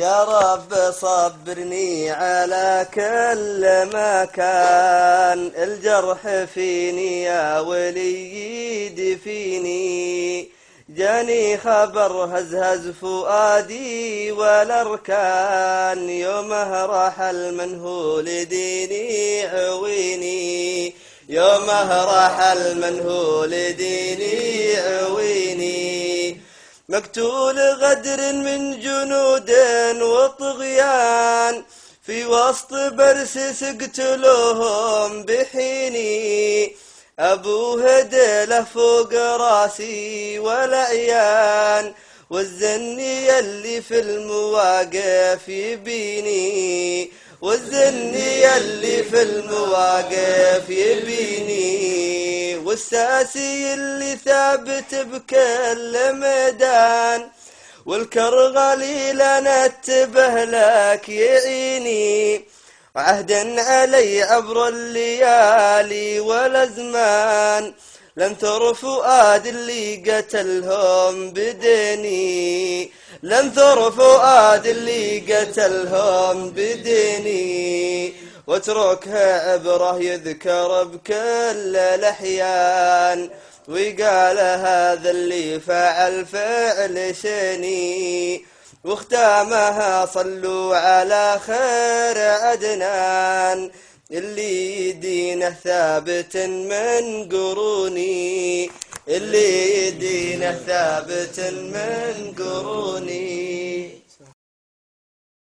يا رب صبرني على كل مكان الجرح فيني يا ولي دفيني جاني خبر هزهز فؤادي والأركان يومه راح المنهول ديني عويني. يومه راح المنهول ديني عويني. مقتول غدر من جنود وطغيان. في وسط برسس اقتلوهم بحيني. أبوه دله فوق راسي والعيان والزني اللي في المواقف يبيني والزني اللي في المواقف يبيني والساسي اللي ثابت بكل ميدان والكرغلي لنا اتبه لك يعيني. عهدا علي عبر الليالي والأزمان لن ثر فؤاد اللي قتلهم بديني. لن ثر فؤاد اللي قتلهم بديني. واتركها عبره يذكر بكل الاحيان وقال هذا اللي فعل فعل شني. واختامها صلوا على خير عدنان اللي يدينه ثابت من قروني. اللي يدينه ثابت من قروني.